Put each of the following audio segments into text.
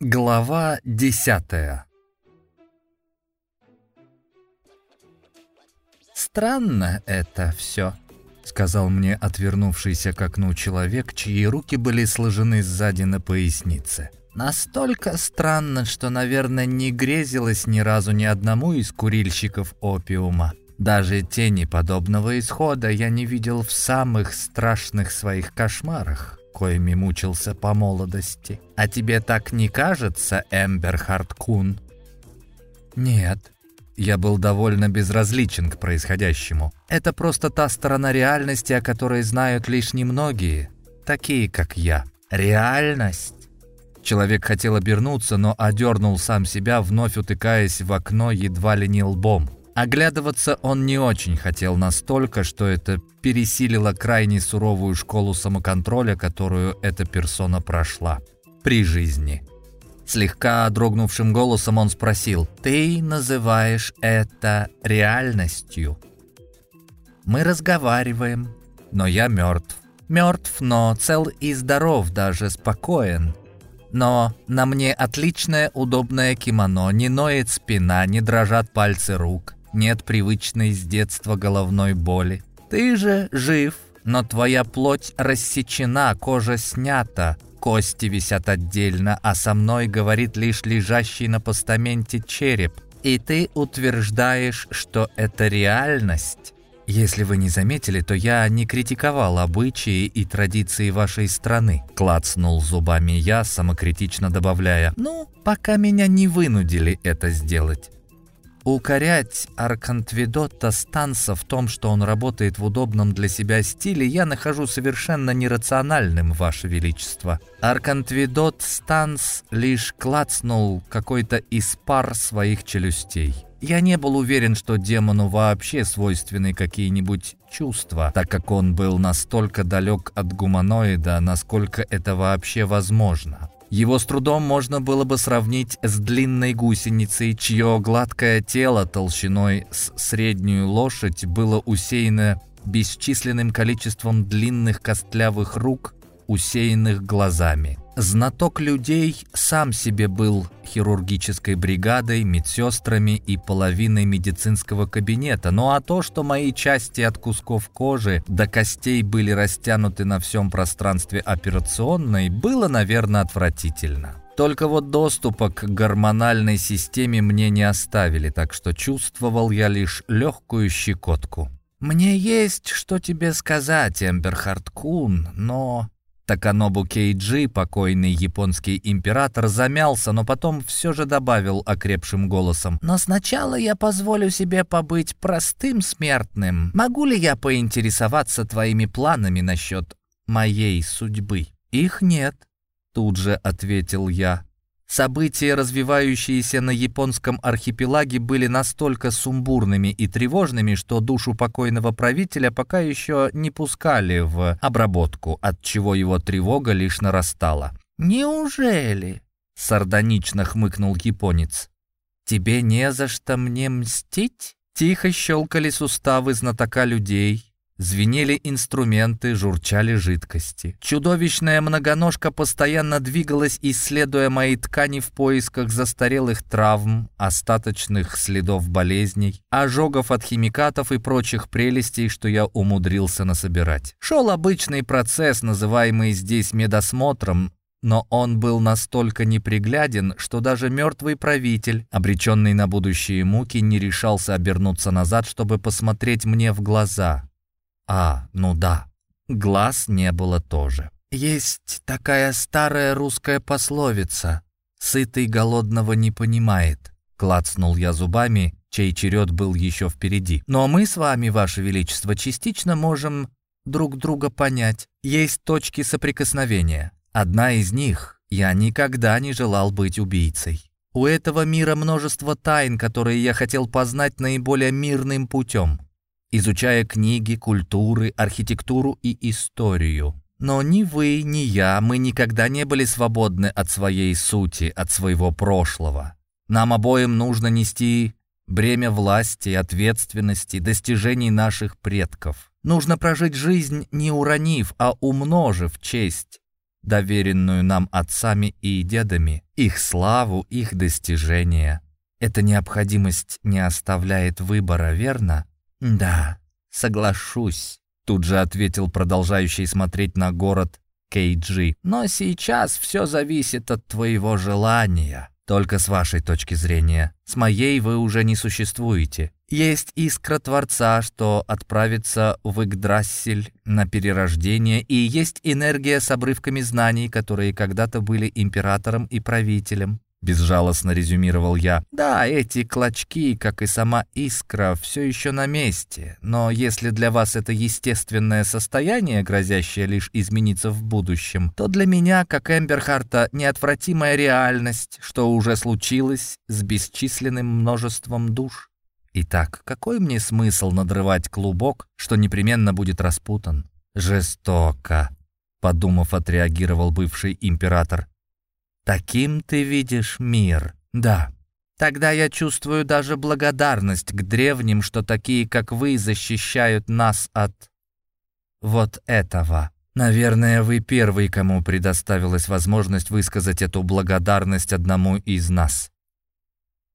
Глава десятая «Странно это все», — сказал мне отвернувшийся к окну человек, чьи руки были сложены сзади на пояснице. «Настолько странно, что, наверное, не грезилось ни разу ни одному из курильщиков опиума. Даже тени подобного исхода я не видел в самых страшных своих кошмарах коими мучился по молодости. А тебе так не кажется, Эмберхард Кун?» «Нет», я был довольно безразличен к происходящему. Это просто та сторона реальности, о которой знают лишь немногие, такие как я. Реальность? Человек хотел обернуться, но одернул сам себя, вновь утыкаясь в окно едва ли не лбом. Оглядываться он не очень хотел настолько, что это пересилило крайне суровую школу самоконтроля, которую эта персона прошла при жизни. Слегка дрогнувшим голосом он спросил, «Ты называешь это реальностью?» «Мы разговариваем, но я мертв. Мертв, но цел и здоров, даже спокоен. Но на мне отличное удобное кимоно, не ноет спина, не дрожат пальцы рук нет привычной с детства головной боли. Ты же жив, но твоя плоть рассечена, кожа снята, кости висят отдельно, а со мной говорит лишь лежащий на постаменте череп. И ты утверждаешь, что это реальность. Если вы не заметили, то я не критиковал обычаи и традиции вашей страны. Клацнул зубами я, самокритично добавляя, ну, пока меня не вынудили это сделать. Укорять Аркантвидота Станса в том, что он работает в удобном для себя стиле, я нахожу совершенно нерациональным, Ваше Величество. Аркантвидот Станс лишь клацнул какой-то из пар своих челюстей. Я не был уверен, что демону вообще свойственны какие-нибудь чувства, так как он был настолько далек от гуманоида, насколько это вообще возможно. Его с трудом можно было бы сравнить с длинной гусеницей, чье гладкое тело толщиной с среднюю лошадь было усеяно бесчисленным количеством длинных костлявых рук, усеянных глазами. Знаток людей сам себе был хирургической бригадой, медсестрами и половиной медицинского кабинета. Ну а то, что мои части от кусков кожи до костей были растянуты на всем пространстве операционной, было, наверное, отвратительно. Только вот доступа к гормональной системе мне не оставили, так что чувствовал я лишь легкую щекотку. «Мне есть что тебе сказать, Эмберхард Кун, но...» Таканобу Кейджи, покойный японский император, замялся, но потом все же добавил окрепшим голосом. «Но сначала я позволю себе побыть простым смертным. Могу ли я поинтересоваться твоими планами насчет моей судьбы?» «Их нет», — тут же ответил я. События, развивающиеся на японском архипелаге, были настолько сумбурными и тревожными, что душу покойного правителя пока еще не пускали в обработку, от чего его тревога лишь нарастала. «Неужели?» — сардонично хмыкнул японец. «Тебе не за что мне мстить?» Тихо щелкали суставы знатока людей, Звенели инструменты, журчали жидкости. Чудовищная многоножка постоянно двигалась, исследуя мои ткани в поисках застарелых травм, остаточных следов болезней, ожогов от химикатов и прочих прелестей, что я умудрился насобирать. Шел обычный процесс, называемый здесь медосмотром, но он был настолько непригляден, что даже мертвый правитель, обреченный на будущие муки, не решался обернуться назад, чтобы посмотреть мне в глаза. А, ну да, глаз не было тоже. Есть такая старая русская пословица «Сытый голодного не понимает», — клацнул я зубами, чей черед был еще впереди. «Но мы с вами, Ваше Величество, частично можем друг друга понять. Есть точки соприкосновения. Одна из них — я никогда не желал быть убийцей. У этого мира множество тайн, которые я хотел познать наиболее мирным путем изучая книги, культуры, архитектуру и историю. Но ни вы, ни я, мы никогда не были свободны от своей сути, от своего прошлого. Нам обоим нужно нести бремя власти, ответственности, достижений наших предков. Нужно прожить жизнь, не уронив, а умножив честь, доверенную нам отцами и дедами, их славу, их достижения. Эта необходимость не оставляет выбора, верно? Да, соглашусь, тут же ответил продолжающий смотреть на город Кейджи. Но сейчас все зависит от твоего желания. Только с вашей точки зрения. С моей вы уже не существуете. Есть искра Творца, что отправится в Игдрассель на перерождение, и есть энергия с обрывками знаний, которые когда-то были императором и правителем. Безжалостно резюмировал я. Да, эти клочки, как и сама искра, все еще на месте. Но если для вас это естественное состояние, грозящее лишь измениться в будущем, то для меня, как Эмберхарта, неотвратимая реальность, что уже случилось с бесчисленным множеством душ. Итак, какой мне смысл надрывать клубок, что непременно будет распутан? Жестоко, подумав, отреагировал бывший император. Таким ты видишь мир. Да. Тогда я чувствую даже благодарность к древним, что такие, как вы, защищают нас от... вот этого. Наверное, вы первый, кому предоставилась возможность высказать эту благодарность одному из нас.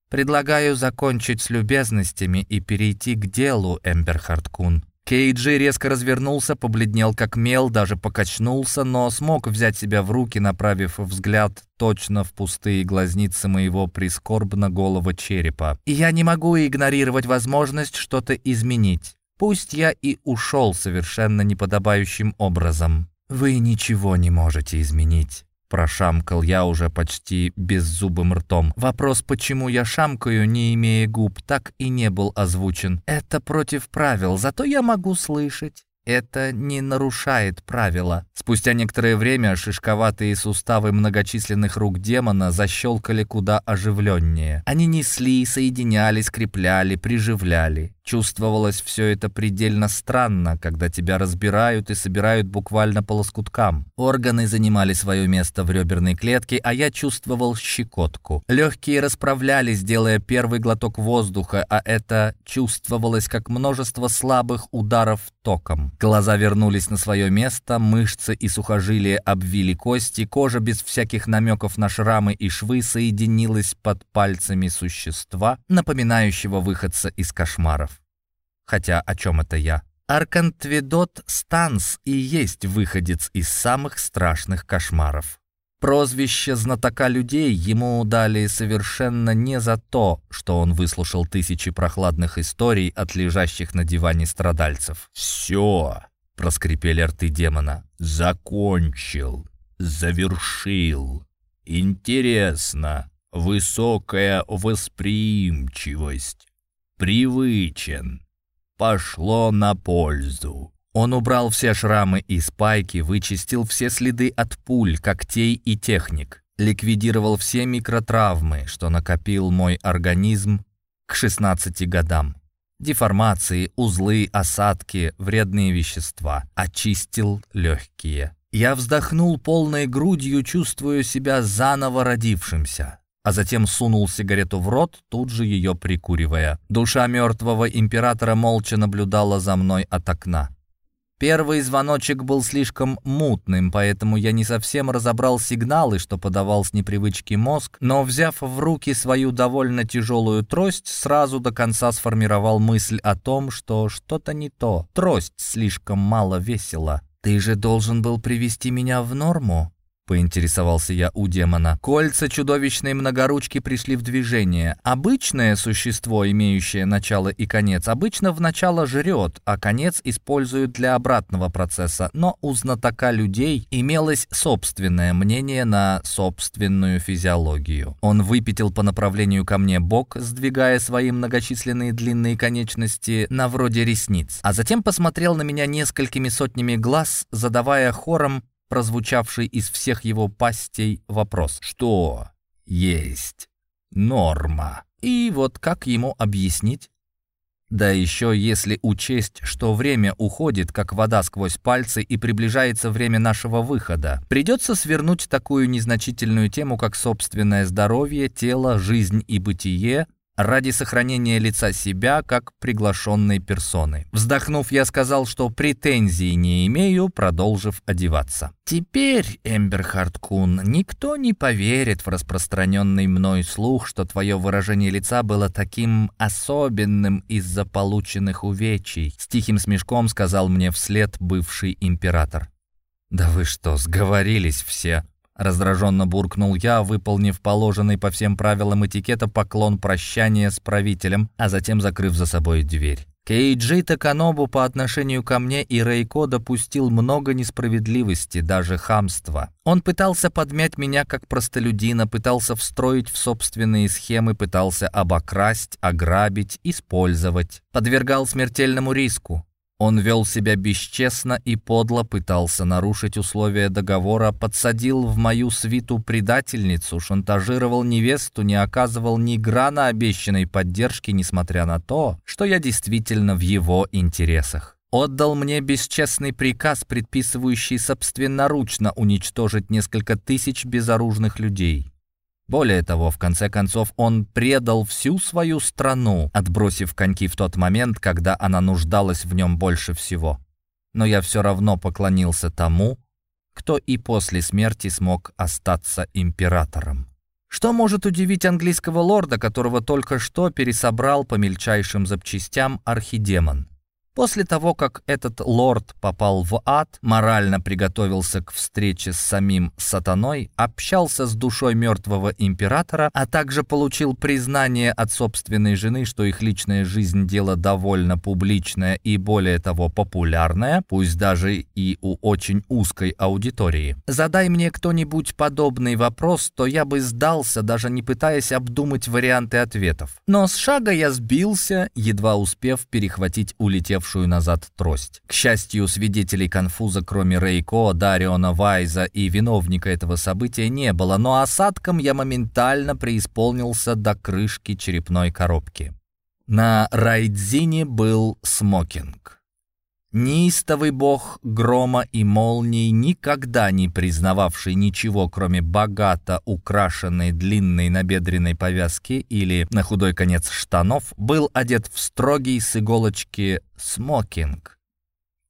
Предлагаю закончить с любезностями и перейти к делу, Эмберхард Кун. Кейджи резко развернулся, побледнел как мел, даже покачнулся, но смог взять себя в руки, направив взгляд точно в пустые глазницы моего прискорбно голого черепа. И я не могу игнорировать возможность что-то изменить. Пусть я и ушел совершенно неподобающим образом. Вы ничего не можете изменить. Прошамкал я уже почти беззубым ртом. Вопрос, почему я шамкаю, не имея губ, так и не был озвучен. Это против правил, зато я могу слышать. Это не нарушает правила. Спустя некоторое время шишковатые суставы многочисленных рук демона защелкали куда оживленнее. Они несли, соединяли, скрепляли, приживляли. Чувствовалось все это предельно странно, когда тебя разбирают и собирают буквально по лоскуткам. Органы занимали свое место в реберной клетке, а я чувствовал щекотку. Легкие расправлялись, делая первый глоток воздуха, а это чувствовалось как множество слабых ударов током. Глаза вернулись на свое место, мышцы и сухожилия обвили кости, кожа без всяких намеков на шрамы и швы соединилась под пальцами существа, напоминающего выходца из кошмаров. Хотя о чем это я? Аркантведот Станс и есть выходец из самых страшных кошмаров. Прозвище знатока людей ему дали совершенно не за то, что он выслушал тысячи прохладных историй от лежащих на диване страдальцев. «Все!» — проскрипели рты демона. «Закончил! Завершил! Интересно! Высокая восприимчивость! Привычен! Пошло на пользу. Он убрал все шрамы и спайки, вычистил все следы от пуль, когтей и техник, ликвидировал все микротравмы, что накопил мой организм к 16 годам. Деформации, узлы, осадки, вредные вещества. Очистил легкие. Я вздохнул полной грудью, чувствуя себя заново родившимся а затем сунул сигарету в рот, тут же ее прикуривая. Душа мертвого императора молча наблюдала за мной от окна. Первый звоночек был слишком мутным, поэтому я не совсем разобрал сигналы, что подавал с непривычки мозг, но, взяв в руки свою довольно тяжелую трость, сразу до конца сформировал мысль о том, что что-то не то. Трость слишком мало весила. «Ты же должен был привести меня в норму?» — поинтересовался я у демона. Кольца чудовищной многоручки пришли в движение. Обычное существо, имеющее начало и конец, обычно в начало жрет, а конец использует для обратного процесса. Но у знатока людей имелось собственное мнение на собственную физиологию. Он выпятил по направлению ко мне бок, сдвигая свои многочисленные длинные конечности на вроде ресниц, а затем посмотрел на меня несколькими сотнями глаз, задавая хором прозвучавший из всех его пастей вопрос. Что есть норма? И вот как ему объяснить? Да еще если учесть, что время уходит, как вода сквозь пальцы, и приближается время нашего выхода. Придется свернуть такую незначительную тему, как собственное здоровье, тело, жизнь и бытие, ради сохранения лица себя как приглашенной персоны. Вздохнув, я сказал, что претензий не имею, продолжив одеваться. «Теперь, Эмберхард Кун, никто не поверит в распространенный мной слух, что твое выражение лица было таким особенным из-за полученных увечий», с тихим смешком сказал мне вслед бывший император. «Да вы что, сговорились все?» Раздраженно буркнул я, выполнив положенный по всем правилам этикета поклон прощания с правителем, а затем закрыв за собой дверь. Кейджи Таканобу по отношению ко мне и Рейко допустил много несправедливости, даже хамства. Он пытался подмять меня как простолюдина, пытался встроить в собственные схемы, пытался обокрасть, ограбить, использовать. Подвергал смертельному риску. Он вел себя бесчестно и подло пытался нарушить условия договора, подсадил в мою свиту предательницу, шантажировал невесту, не оказывал ни грана обещанной поддержки, несмотря на то, что я действительно в его интересах. Отдал мне бесчестный приказ, предписывающий собственноручно уничтожить несколько тысяч безоружных людей. Более того, в конце концов, он предал всю свою страну, отбросив коньки в тот момент, когда она нуждалась в нем больше всего. Но я все равно поклонился тому, кто и после смерти смог остаться императором. Что может удивить английского лорда, которого только что пересобрал по мельчайшим запчастям архидемон? После того, как этот лорд попал в ад, морально приготовился к встрече с самим сатаной, общался с душой мертвого императора, а также получил признание от собственной жены, что их личная жизнь – дело довольно публичное и, более того, популярное, пусть даже и у очень узкой аудитории. Задай мне кто-нибудь подобный вопрос, то я бы сдался, даже не пытаясь обдумать варианты ответов. Но с шага я сбился, едва успев перехватить улетев отбросившую назад трость. К счастью, свидетелей конфуза, кроме Рейко, Дариона Вайза и виновника этого события не было, но осадком я моментально преисполнился до крышки черепной коробки. На Райдзине был смокинг. Неистовый бог грома и молний, никогда не признававший ничего, кроме богато украшенной длинной набедренной повязки или, на худой конец, штанов, был одет в строгий с иголочки смокинг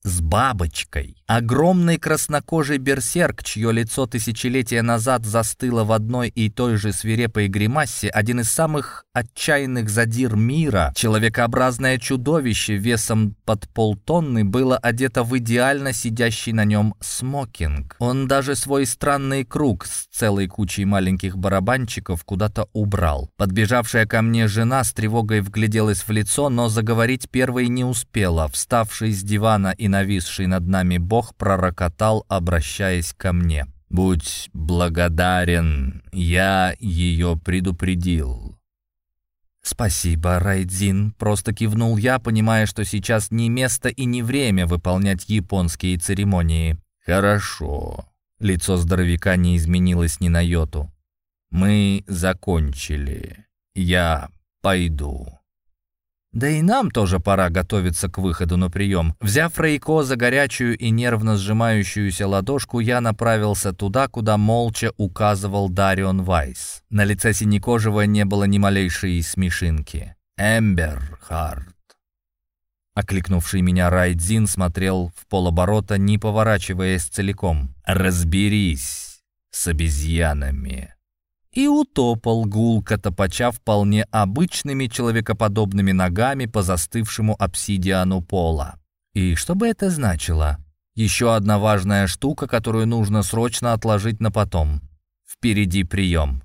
с бабочкой. Огромный краснокожий берсерк, чье лицо тысячелетия назад застыло в одной и той же свирепой гримасе, один из самых отчаянных задир мира, человекообразное чудовище весом под полтонны было одето в идеально сидящий на нем смокинг. Он даже свой странный круг с целой кучей маленьких барабанчиков куда-то убрал. Подбежавшая ко мне жена с тревогой вгляделась в лицо, но заговорить первой не успела. Вставший с дивана и нависший над нами Бог пророкотал, обращаясь ко мне. «Будь благодарен, я ее предупредил». «Спасибо, Райдзин», — просто кивнул я, понимая, что сейчас не место и не время выполнять японские церемонии. «Хорошо». Лицо здоровяка не изменилось ни на йоту. «Мы закончили. Я пойду». Да и нам тоже пора готовиться к выходу на прием. Взяв Рейко за горячую и нервно сжимающуюся ладошку, я направился туда, куда молча указывал Дарион Вайс. На лице синекожего не было ни малейшей смешинки. «Эмбер Харт». Окликнувший меня Райдзин смотрел в полоборота, не поворачиваясь целиком. «Разберись с обезьянами» и утопал гулко топача вполне обычными человекоподобными ногами по застывшему обсидиану пола. И что бы это значило? Еще одна важная штука, которую нужно срочно отложить на потом. Впереди прием.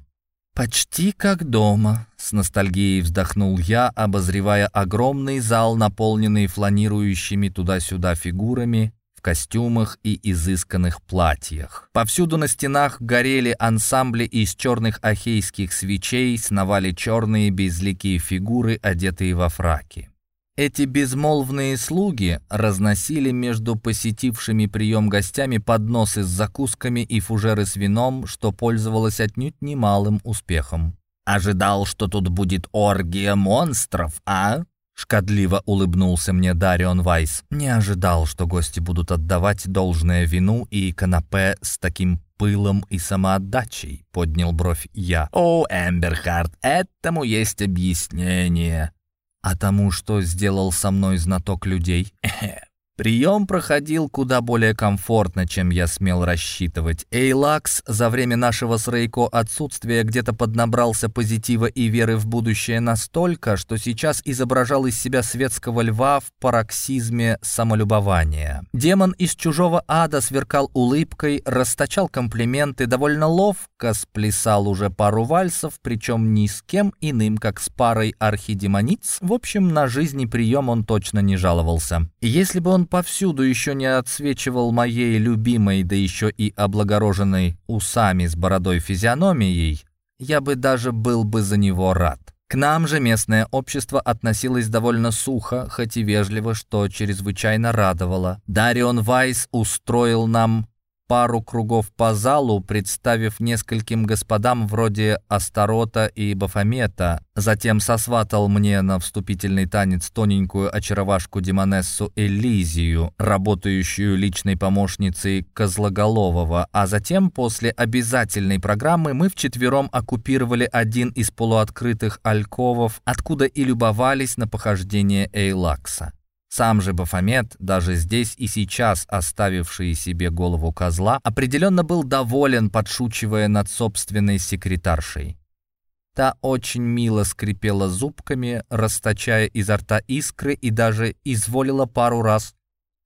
«Почти как дома», — с ностальгией вздохнул я, обозревая огромный зал, наполненный фланирующими туда-сюда фигурами, в костюмах и изысканных платьях. Повсюду на стенах горели ансамбли из черных ахейских свечей, сновали черные безликие фигуры, одетые во фраки. Эти безмолвные слуги разносили между посетившими прием гостями подносы с закусками и фужеры с вином, что пользовалось отнюдь немалым успехом. «Ожидал, что тут будет оргия монстров, а?» Шкодливо улыбнулся мне Дарион Вайс. Не ожидал, что гости будут отдавать должное вину и канапе с таким пылом и самоотдачей, поднял бровь я. О, Эмберхард, этому есть объяснение. А тому, что сделал со мной знаток людей? Прием проходил куда более комфортно, чем я смел рассчитывать. Эйлакс за время нашего с Рейко отсутствия где-то поднабрался позитива и веры в будущее настолько, что сейчас изображал из себя светского льва в пароксизме самолюбования. Демон из чужого ада сверкал улыбкой, расточал комплименты, довольно ловко сплясал уже пару вальсов, причем ни с кем иным, как с парой архидемониц. В общем, на жизни прием он точно не жаловался. Если бы он повсюду еще не отсвечивал моей любимой, да еще и облагороженной усами с бородой физиономией, я бы даже был бы за него рад. К нам же местное общество относилось довольно сухо, хоть и вежливо, что чрезвычайно радовало. Дарион Вайс устроил нам пару кругов по залу, представив нескольким господам вроде Астарота и Бафомета, затем сосватал мне на вступительный танец тоненькую очаровашку Демонессу Элизию, работающую личной помощницей Козлоголового, а затем после обязательной программы мы вчетвером оккупировали один из полуоткрытых альковов, откуда и любовались на похождение Эйлакса. Сам же Бафомет, даже здесь и сейчас оставивший себе голову козла, определенно был доволен, подшучивая над собственной секретаршей. Та очень мило скрипела зубками, расточая изо рта искры и даже изволила пару раз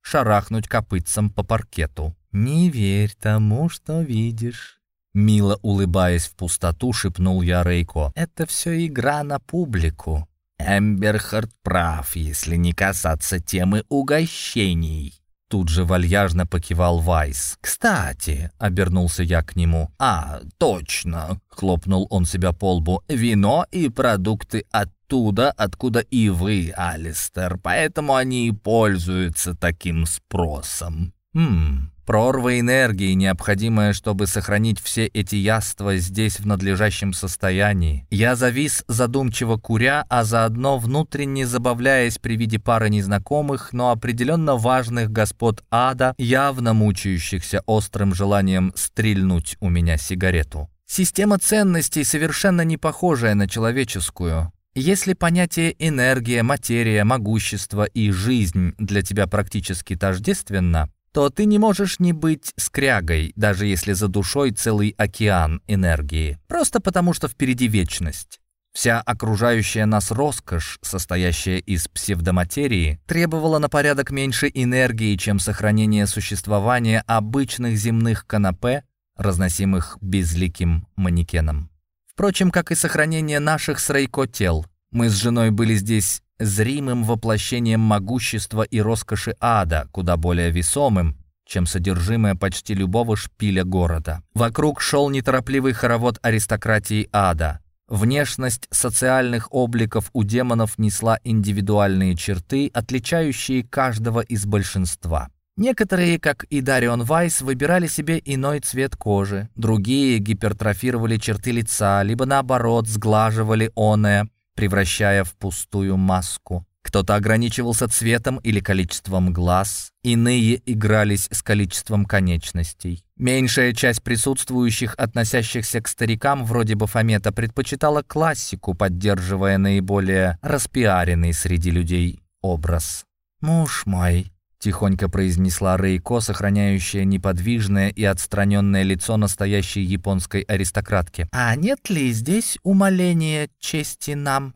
шарахнуть копытцем по паркету. «Не верь тому, что видишь», Мило улыбаясь в пустоту, шепнул я Рейко. «Это все игра на публику. Эмберхард прав, если не касаться темы угощений. Тут же вальяжно покивал Вайс. «Кстати», — обернулся я к нему. «А, точно», — хлопнул он себя по лбу. «Вино и продукты оттуда, откуда и вы, Алистер, поэтому они и пользуются таким спросом». «Хм, Прорва энергии, необходимая, чтобы сохранить все эти яства здесь в надлежащем состоянии. Я завис, задумчиво куря, а заодно внутренне забавляясь при виде пары незнакомых, но определенно важных господ ада, явно мучающихся острым желанием стрельнуть у меня сигарету. Система ценностей совершенно не похожая на человеческую. Если понятие энергия, материя, могущество и жизнь для тебя практически тождественно, то ты не можешь не быть скрягой, даже если за душой целый океан энергии. Просто потому, что впереди вечность. Вся окружающая нас роскошь, состоящая из псевдоматерии, требовала на порядок меньше энергии, чем сохранение существования обычных земных канапе, разносимых безликим манекеном. Впрочем, как и сохранение наших с Рейко тел. Мы с женой были здесь зримым воплощением могущества и роскоши ада, куда более весомым, чем содержимое почти любого шпиля города. Вокруг шел неторопливый хоровод аристократии ада. Внешность социальных обликов у демонов несла индивидуальные черты, отличающие каждого из большинства. Некоторые, как и Дарион Вайс, выбирали себе иной цвет кожи, другие гипертрофировали черты лица, либо наоборот сглаживали оное, превращая в пустую маску. Кто-то ограничивался цветом или количеством глаз, иные игрались с количеством конечностей. Меньшая часть присутствующих, относящихся к старикам вроде Бафомета, предпочитала классику, поддерживая наиболее распиаренный среди людей образ. «Муж мой», — тихонько произнесла Рейко, сохраняющая неподвижное и отстраненное лицо настоящей японской аристократки. «А нет ли здесь умоления чести нам?»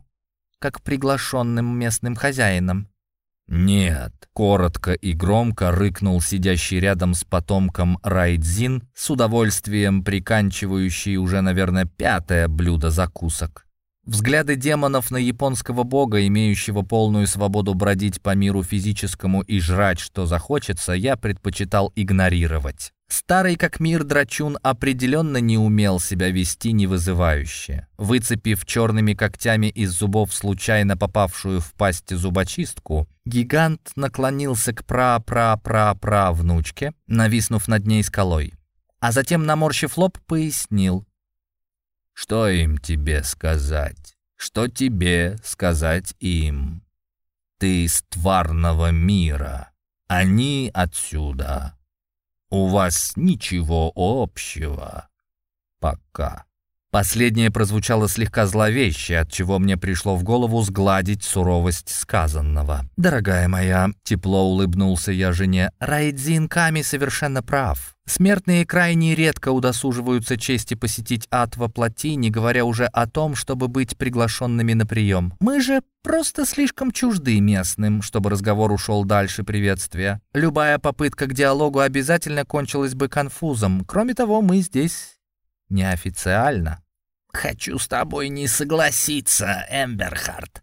как приглашенным местным хозяином. «Нет», — коротко и громко рыкнул сидящий рядом с потомком Райдзин, с удовольствием приканчивающий уже, наверное, пятое блюдо закусок. Взгляды демонов на японского бога, имеющего полную свободу бродить по миру физическому и жрать, что захочется, я предпочитал игнорировать. Старый как мир драчун определенно не умел себя вести невызывающе. Выцепив черными когтями из зубов случайно попавшую в пасть зубочистку, гигант наклонился к пра-пра-пра-пра внучке, нависнув над ней скалой. А затем, наморщив лоб, пояснил. «Что им тебе сказать? Что тебе сказать им?» Ты из тварного мира. Они отсюда. У вас ничего общего. Пока. Последнее прозвучало слегка зловеще, от чего мне пришло в голову сгладить суровость сказанного. «Дорогая моя», — тепло улыбнулся я жене, — «Райдзин Ками совершенно прав. Смертные крайне редко удосуживаются чести посетить ад во плоти, не говоря уже о том, чтобы быть приглашенными на прием. Мы же просто слишком чужды местным, чтобы разговор ушел дальше приветствия. Любая попытка к диалогу обязательно кончилась бы конфузом. Кроме того, мы здесь неофициально. «Хочу с тобой не согласиться, Эмберхард».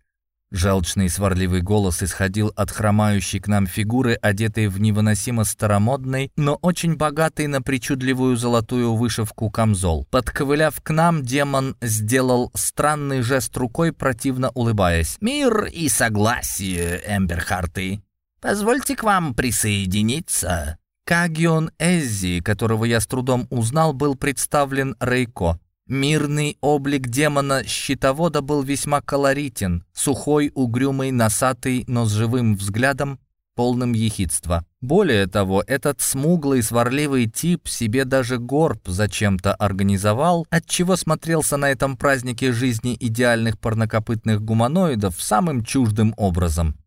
Желчный сварливый голос исходил от хромающей к нам фигуры, одетой в невыносимо старомодный, но очень богатый на причудливую золотую вышивку камзол. Подковыляв к нам, демон сделал странный жест рукой, противно улыбаясь. «Мир и согласие, Эмберхарты. Позвольте к вам присоединиться». Кагион Эззи, которого я с трудом узнал, был представлен Рейко. Мирный облик демона-щитовода был весьма колоритен, сухой, угрюмый, носатый, но с живым взглядом, полным ехидства. Более того, этот смуглый, сварливый тип себе даже горб зачем-то организовал, отчего смотрелся на этом празднике жизни идеальных парнокопытных гуманоидов самым чуждым образом.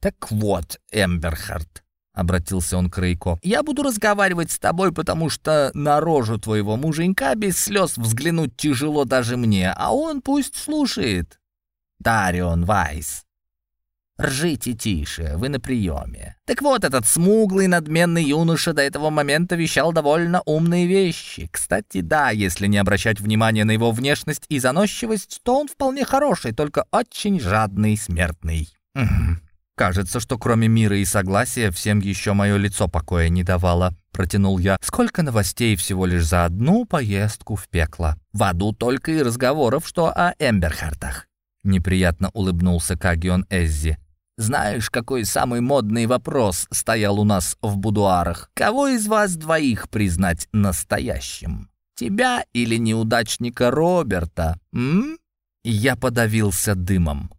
«Так вот, Эмберхард», обратился он к Рейко. «Я буду разговаривать с тобой, потому что на рожу твоего муженька без слез взглянуть тяжело даже мне, а он пусть слушает. Дарион Вайс». «Ржите тише, вы на приеме». Так вот, этот смуглый, надменный юноша до этого момента вещал довольно умные вещи. Кстати, да, если не обращать внимания на его внешность и заносчивость, то он вполне хороший, только очень жадный смертный. «Кажется, что кроме мира и согласия всем еще мое лицо покоя не давало», — протянул я. «Сколько новостей всего лишь за одну поездку в пекло». «В аду только и разговоров, что о Эмберхартах», — неприятно улыбнулся Кагион Эззи. «Знаешь, какой самый модный вопрос стоял у нас в будуарах? Кого из вас двоих признать настоящим? Тебя или неудачника Роберта, м?» Я подавился дымом.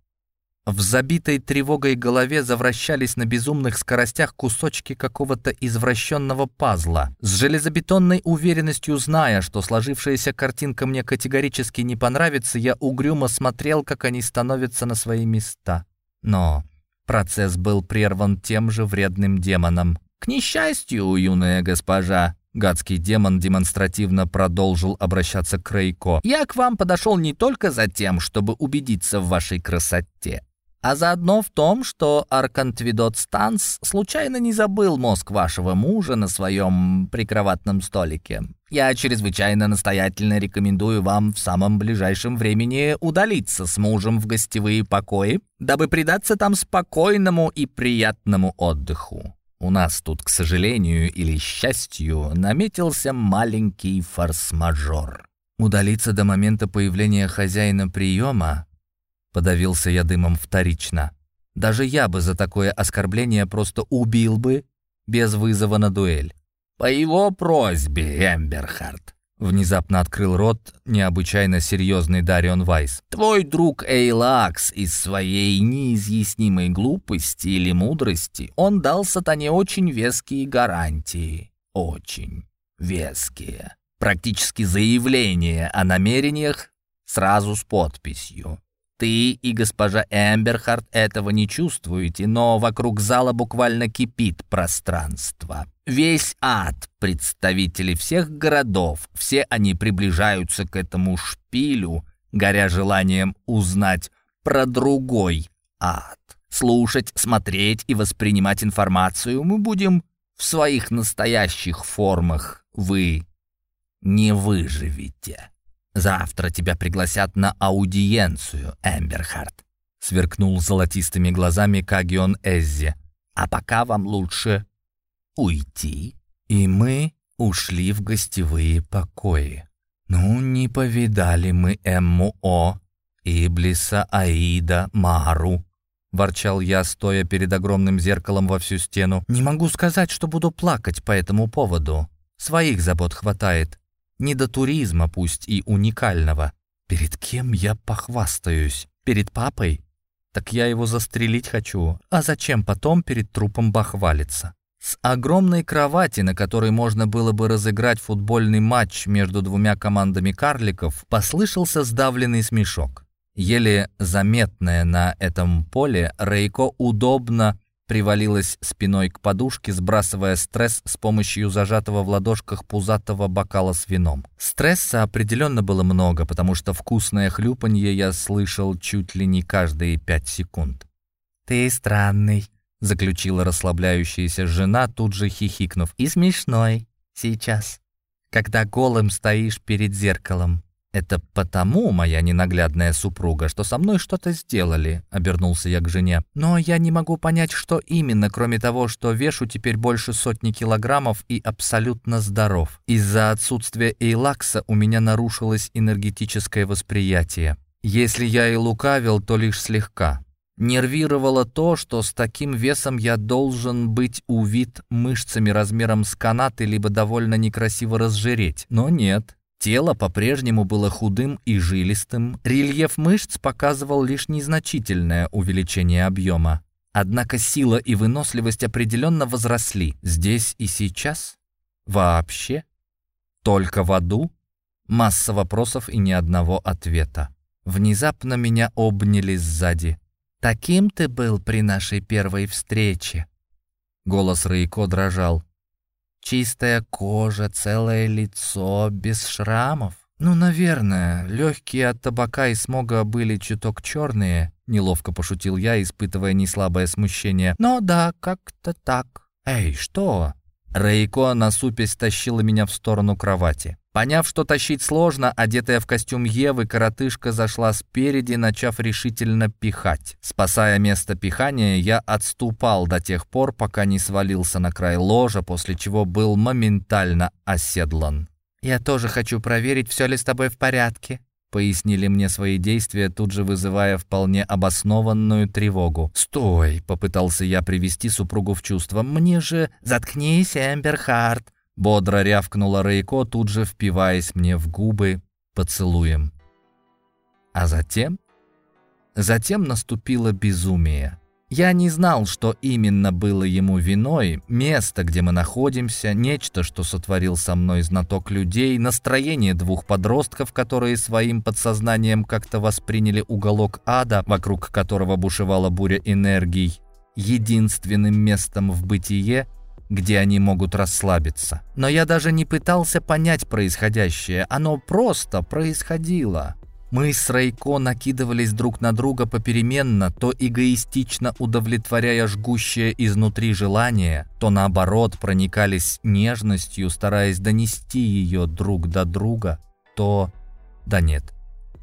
В забитой тревогой голове завращались на безумных скоростях кусочки какого-то извращенного пазла. С железобетонной уверенностью зная, что сложившаяся картинка мне категорически не понравится, я угрюмо смотрел, как они становятся на свои места. Но процесс был прерван тем же вредным демоном. «К несчастью, юная госпожа», Гадский демон демонстративно продолжил обращаться к Рейко. «Я к вам подошел не только за тем, чтобы убедиться в вашей красоте а заодно в том, что Аркантвидот Станс случайно не забыл мозг вашего мужа на своем прикроватном столике. Я чрезвычайно настоятельно рекомендую вам в самом ближайшем времени удалиться с мужем в гостевые покои, дабы предаться там спокойному и приятному отдыху. У нас тут, к сожалению или счастью, наметился маленький форс-мажор. Удалиться до момента появления хозяина приема Подавился я дымом вторично. Даже я бы за такое оскорбление просто убил бы без вызова на дуэль. «По его просьбе, Эмберхард», — внезапно открыл рот необычайно серьезный Дарион Вайс. «Твой друг Эйлакс из своей неизъяснимой глупости или мудрости, он дал сатане очень веские гарантии. Очень веские. Практически заявление о намерениях сразу с подписью. Ты и госпожа Эмберхарт этого не чувствуете, но вокруг зала буквально кипит пространство. Весь ад, представители всех городов, все они приближаются к этому шпилю, горя желанием узнать про другой ад. Слушать, смотреть и воспринимать информацию мы будем в своих настоящих формах. Вы не выживете. Завтра тебя пригласят на аудиенцию, Эмберхард», — сверкнул золотистыми глазами Кагион Эззи. «А пока вам лучше уйти». И мы ушли в гостевые покои. Ну, не повидали мы Эмму О, Иблиса, Аида, Мару. Ворчал я, стоя перед огромным зеркалом во всю стену. Не могу сказать, что буду плакать по этому поводу. Своих забот хватает. Не до туризма, пусть и уникального. Перед кем я похвастаюсь? Перед папой? Так я его застрелить хочу. А зачем потом перед трупом бахвалиться? С огромной кровати, на которой можно было бы разыграть футбольный матч между двумя командами карликов, послышался сдавленный смешок. Еле заметная на этом поле, Рейко удобно привалилась спиной к подушке, сбрасывая стресс с помощью зажатого в ладошках пузатого бокала с вином. Стресса определенно было много, потому что вкусное хлюпанье я слышал чуть ли не каждые пять секунд. «Ты странный», — заключила расслабляющаяся жена, тут же хихикнув. «И смешной сейчас, когда голым стоишь перед зеркалом». «Это потому, моя ненаглядная супруга, что со мной что-то сделали», — обернулся я к жене. «Но я не могу понять, что именно, кроме того, что вешу теперь больше сотни килограммов и абсолютно здоров. Из-за отсутствия эйлакса у меня нарушилось энергетическое восприятие. Если я и лукавил, то лишь слегка. Нервировало то, что с таким весом я должен быть увит мышцами размером с канаты, либо довольно некрасиво разжиреть. Но нет». Тело по-прежнему было худым и жилистым, рельеф мышц показывал лишь незначительное увеличение объема. Однако сила и выносливость определенно возросли. Здесь и сейчас? Вообще? Только в аду? Масса вопросов и ни одного ответа. Внезапно меня обняли сзади. «Таким ты был при нашей первой встрече?» Голос Рейко дрожал. Чистая кожа, целое лицо, без шрамов. Ну, наверное, легкие от табака и смога были чуток черные, неловко пошутил я, испытывая неслабое смущение. Но да, как-то так. Эй, что? Рейко насупясь тащила меня в сторону кровати. Поняв, что тащить сложно, одетая в костюм Евы, коротышка зашла спереди, начав решительно пихать. Спасая место пихания, я отступал до тех пор, пока не свалился на край ложа, после чего был моментально оседлан. «Я тоже хочу проверить, все ли с тобой в порядке», пояснили мне свои действия, тут же вызывая вполне обоснованную тревогу. «Стой!» — попытался я привести супругу в чувство. «Мне же...» «Заткнись, Эмберхард!» Бодро рявкнула Рейко, тут же впиваясь мне в губы поцелуем. А затем... Затем наступило безумие. Я не знал, что именно было ему виной, место, где мы находимся, нечто, что сотворил со мной знаток людей, настроение двух подростков, которые своим подсознанием как-то восприняли уголок ада, вокруг которого бушевала буря энергий, единственным местом в бытие — где они могут расслабиться. Но я даже не пытался понять происходящее, оно просто происходило. Мы с Райко накидывались друг на друга попеременно, то эгоистично удовлетворяя жгущее изнутри желание, то наоборот проникались нежностью, стараясь донести ее друг до друга, то... Да нет,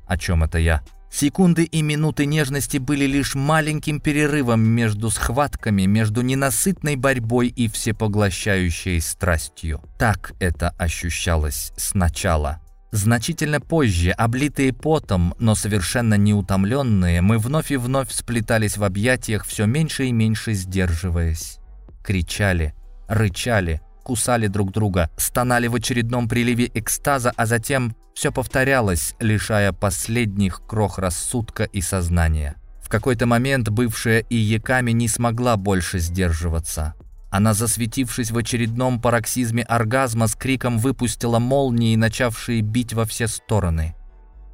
о чем это я? Секунды и минуты нежности были лишь маленьким перерывом между схватками, между ненасытной борьбой и всепоглощающей страстью. Так это ощущалось сначала. Значительно позже, облитые потом, но совершенно неутомленные, мы вновь и вновь сплетались в объятиях, все меньше и меньше сдерживаясь. Кричали, рычали, кусали друг друга, стонали в очередном приливе экстаза, а затем все повторялось, лишая последних крох рассудка и сознания. В какой-то момент бывшая Иеками не смогла больше сдерживаться. Она, засветившись в очередном пароксизме оргазма, с криком выпустила молнии, начавшие бить во все стороны.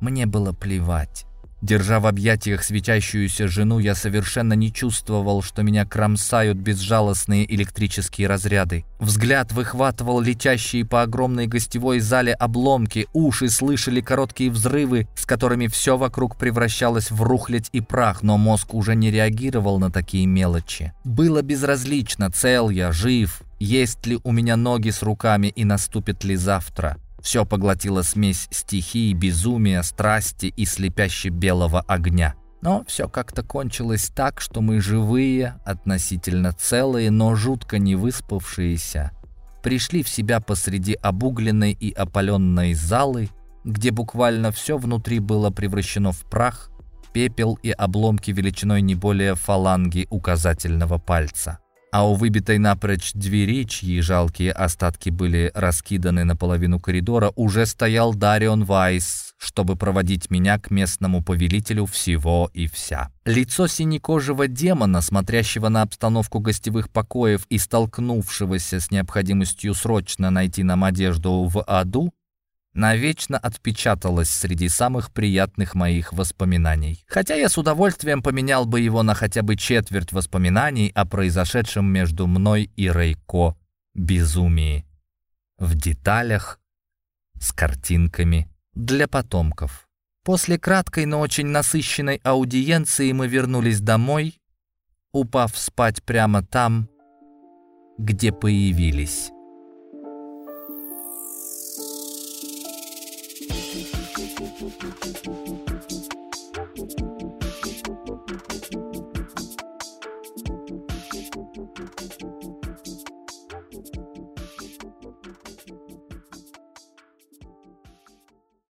Мне было плевать. Держа в объятиях светящуюся жену, я совершенно не чувствовал, что меня кромсают безжалостные электрические разряды. Взгляд выхватывал летящие по огромной гостевой зале обломки, уши слышали короткие взрывы, с которыми все вокруг превращалось в рухлядь и прах, но мозг уже не реагировал на такие мелочи. Было безразлично, цел я, жив, есть ли у меня ноги с руками и наступит ли завтра. Все поглотила смесь стихии, безумия, страсти и слепяще белого огня. Но все как-то кончилось так, что мы живые, относительно целые, но жутко не выспавшиеся, пришли в себя посреди обугленной и опаленной залы, где буквально все внутри было превращено в прах, пепел и обломки величиной не более фаланги указательного пальца а у выбитой напрочь двери, чьи жалкие остатки были раскиданы наполовину коридора, уже стоял Дарион Вайс, чтобы проводить меня к местному повелителю всего и вся. Лицо синекожего демона, смотрящего на обстановку гостевых покоев и столкнувшегося с необходимостью срочно найти нам одежду в аду, навечно отпечаталось среди самых приятных моих воспоминаний. Хотя я с удовольствием поменял бы его на хотя бы четверть воспоминаний о произошедшем между мной и Рейко безумии. В деталях, с картинками, для потомков. После краткой, но очень насыщенной аудиенции мы вернулись домой, упав спать прямо там, где появились.